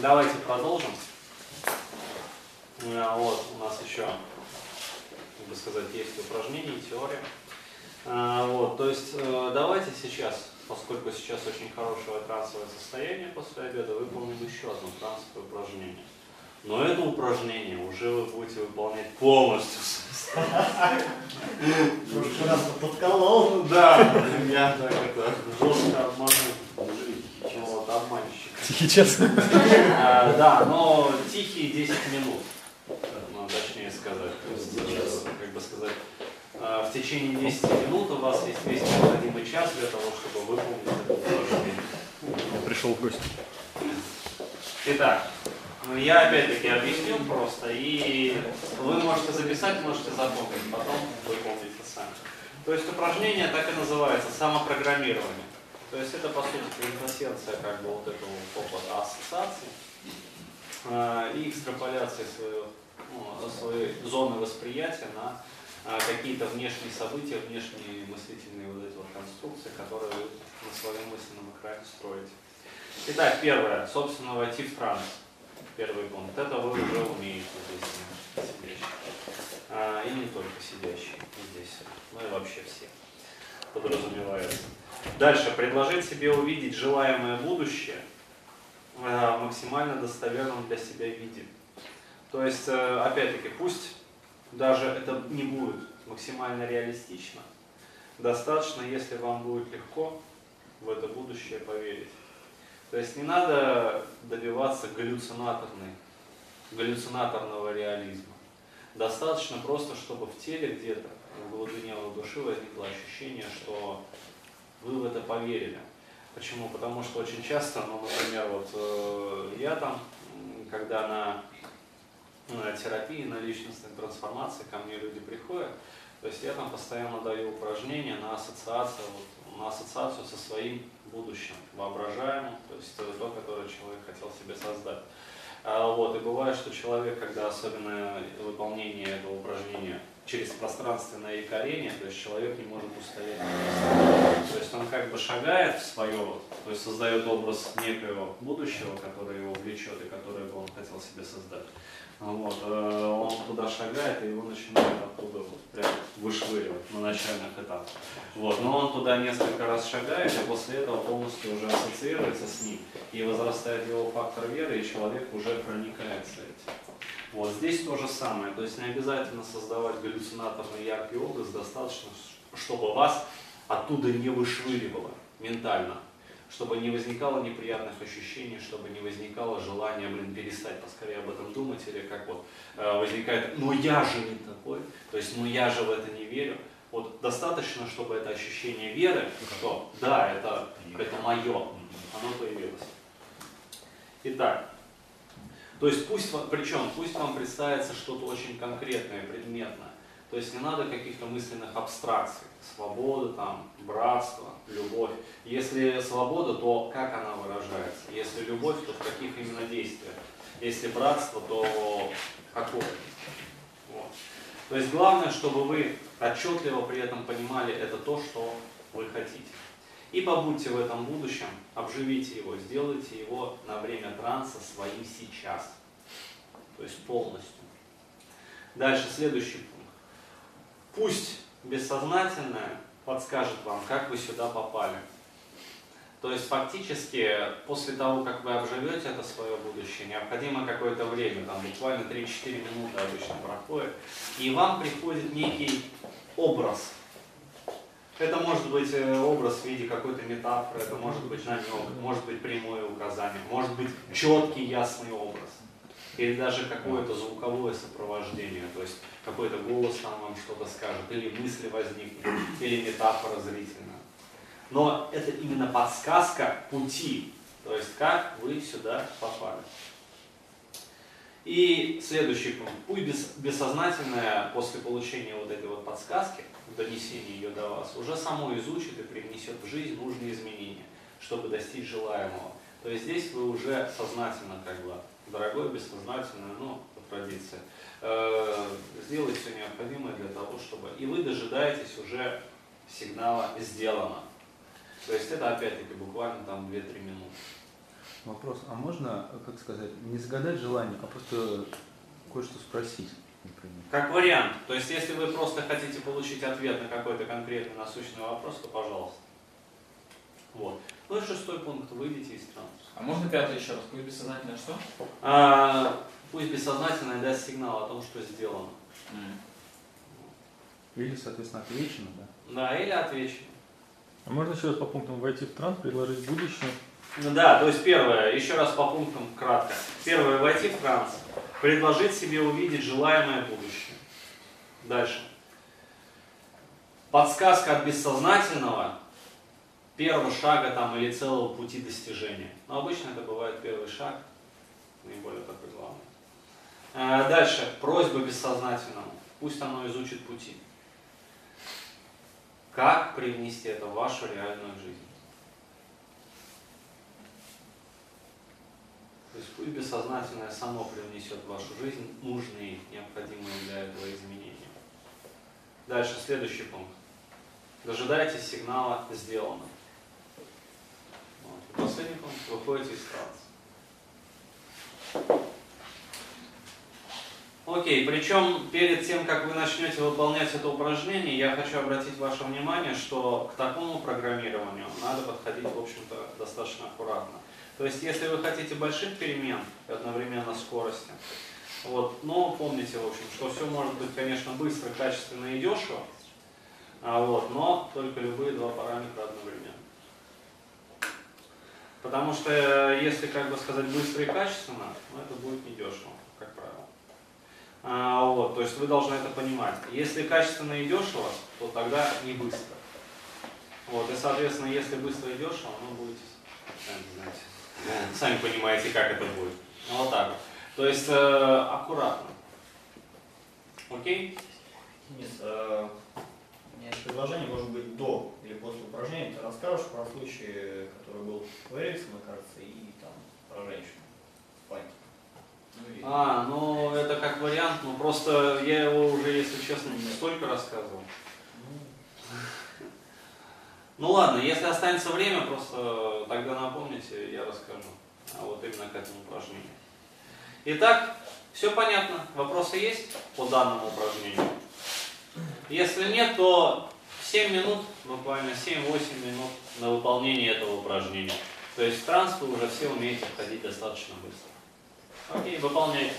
Давайте продолжим. А, вот, у нас еще, как бы сказать, есть упражнения, теория. А, вот, то есть э, давайте сейчас, поскольку сейчас очень хорошее трансовое состояние после обеда, выполним еще одно трансовое упражнение. Но это упражнение уже вы будете выполнять полностью. Раз подколол. Да, я так это жестко. Тихий час. А, Да, но тихие 10 минут, ну, точнее сказать. То есть, как бы сказать, э, в течение 10 минут у вас есть весь необходимый час для того, чтобы выполнить это упражнение. Пришел в гости. Итак, ну, я опять-таки объясню просто, и вы можете записать, можете запомнить, потом выполните сами. То есть упражнение так и называется самопрограммирование. То есть это по сути квинтэссенция как бы вот этого опыта ассоциации э, и экстраполяция своего, ну, своей зоны восприятия на э, какие-то внешние события, внешние мыслительные вот эти вот конструкции, которые вы на своем мысленном экране строите. Итак, первое. Собственно, войти в транс. Первый пункт. Это вы уже умеете здесь сидящие. А, и не только сидящие здесь, но и вообще все подразумевается. Дальше. Предложить себе увидеть желаемое будущее э, в максимально достоверном для себя виде. То есть, э, опять-таки, пусть даже это не будет максимально реалистично, достаточно, если вам будет легко в это будущее поверить. То есть не надо добиваться галлюцинаторной, галлюцинаторного реализма. Достаточно просто, чтобы в теле где-то, в глубине души возникло ощущение, что вы в это поверили. Почему? Потому что очень часто, ну, например, вот э, я там, когда на, на терапии, на личностной трансформации ко мне люди приходят, то есть я там постоянно даю упражнения на ассоциацию, вот, на ассоциацию со своим будущим, воображаемым, то есть то, то, которое человек хотел себе создать. А, Вот, и бывает, что человек, когда особенно выполнение этого упражнения через пространственное якорение, то есть человек не может устоять. То есть он как бы шагает в свое, то есть создает образ некоего будущего, которое его влечет и которое бы он хотел себе создать. Вот, э, он туда шагает, и его начинает оттуда вот прям вышвыривать на начальных этапах. Вот, но он туда несколько раз шагает, и после этого полностью уже ассоциируется с ним, и возрастает его фактор веры, и человек уже проникается этим. Вот здесь то же самое, то есть не обязательно создавать галлюцинаторный яркий образ, достаточно, чтобы вас оттуда не вышвыривало ментально, чтобы не возникало неприятных ощущений, чтобы не возникало желания, блин, перестать поскорее об этом думать, или как вот э, возникает, ну я же не такой, то есть ну я же в это не верю. Вот достаточно, чтобы это ощущение веры, что да, это, это мое, оно появилось. Итак, то есть пусть, причем пусть вам представится что-то очень конкретное, предметное. То есть не надо каких-то мысленных абстракций. Свобода, там, братство, любовь. Если свобода, то как она выражается? Если любовь, то в каких именно действиях? Если братство, то какое? Вот. То есть главное, чтобы вы отчетливо при этом понимали это то, что вы хотите. И побудьте в этом будущем, обживите его, сделайте его на время транса своим сейчас. То есть полностью. Дальше следующий пункт. Пусть бессознательное подскажет вам, как вы сюда попали. То есть фактически после того, как вы обживете это свое будущее, необходимо какое-то время, там буквально 3-4 минуты обычно проходит, и вам приходит некий образ. Это может быть э, образ в виде какой-то метафоры, это может быть намек, может быть прямое указание, может быть четкий ясный образ. Или даже какое-то звуковое сопровождение, то есть какой-то голос там вам что-то скажет, или мысли возникнут, или метафора зрительная. Но это именно подсказка пути, то есть как вы сюда попали. И следующий пункт. Пусть бес- бессознательное после получения вот этой вот подсказки, донесения ее до вас, уже само изучит и привнесет в жизнь нужные изменения, чтобы достичь желаемого. То есть здесь вы уже сознательно, как бы, дорогой, бессознательно, ну, по традиции, э, сделать все необходимое для того, чтобы... И вы дожидаетесь уже сигнала «сделано». То есть это опять-таки буквально там 2-3 минуты. Вопрос, а можно, как сказать, не загадать желание, а просто кое-что спросить, например? Как вариант. То есть, если вы просто хотите получить ответ на какой-то конкретный насущный вопрос, то пожалуйста. Вот. Ну и шестой пункт. Выйдите из транса. А можно пятый еще раз? Пусть бессознательно что? А, пусть бессознательное даст сигнал о том, что сделано. Или, соответственно, отвечено, да? Да, или отвечено. А можно еще раз по пунктам войти в транс, предложить будущее? Ну да, то есть первое, еще раз по пунктам кратко. Первое, войти в транс. Предложить себе увидеть желаемое будущее. Дальше. Подсказка от бессознательного первого шага там или целого пути достижения. Но обычно это бывает первый шаг, наиболее такой главный. А, Дальше. Просьба бессознательному. Пусть оно изучит пути. Как привнести это в вашу реальную жизнь? То есть пусть бессознательное само привнесет в вашу жизнь нужные, необходимые для этого изменения. Дальше, следующий пункт. Дожидайтесь сигнала «сделано». Вот. Последний пункт. Выходите из транса. Окей, причем перед тем, как вы начнете выполнять это упражнение, я хочу обратить ваше внимание, что к такому программированию надо подходить, в общем-то, достаточно аккуратно. То есть, если вы хотите больших перемен и одновременно скорости, вот, но помните, в общем, что все может быть, конечно, быстро, качественно и дешево, а вот, но только любые два параметра одновременно. Потому что э, если, как бы сказать, быстро и качественно, ну, это будет недешево, как правило. А, вот, то есть вы должны это понимать. Если качественно и дешево, то тогда не быстро. Вот, и, соответственно, если быстро и дешево, ну, будете, сами сами понимаете, как это будет. Ну, вот так вот. То есть, э, аккуратно. Окей? Денис, э, у меня есть предложение, может быть, до или после упражнения ты расскажешь про случай, который был у Эриксона, кажется, и там про женщину в. Ну, А, ну, это как вариант, но просто я его уже, если честно, не столько рассказывал. Ну ладно, если останется время, просто тогда напомните, я расскажу. А вот именно к этому упражнению. Итак, все понятно? Вопросы есть по данному упражнению? Если нет, то 7 минут, буквально 7-8 минут на выполнение этого упражнения. То есть в транс вы уже все умеете входить достаточно быстро. Окей, выполняйте.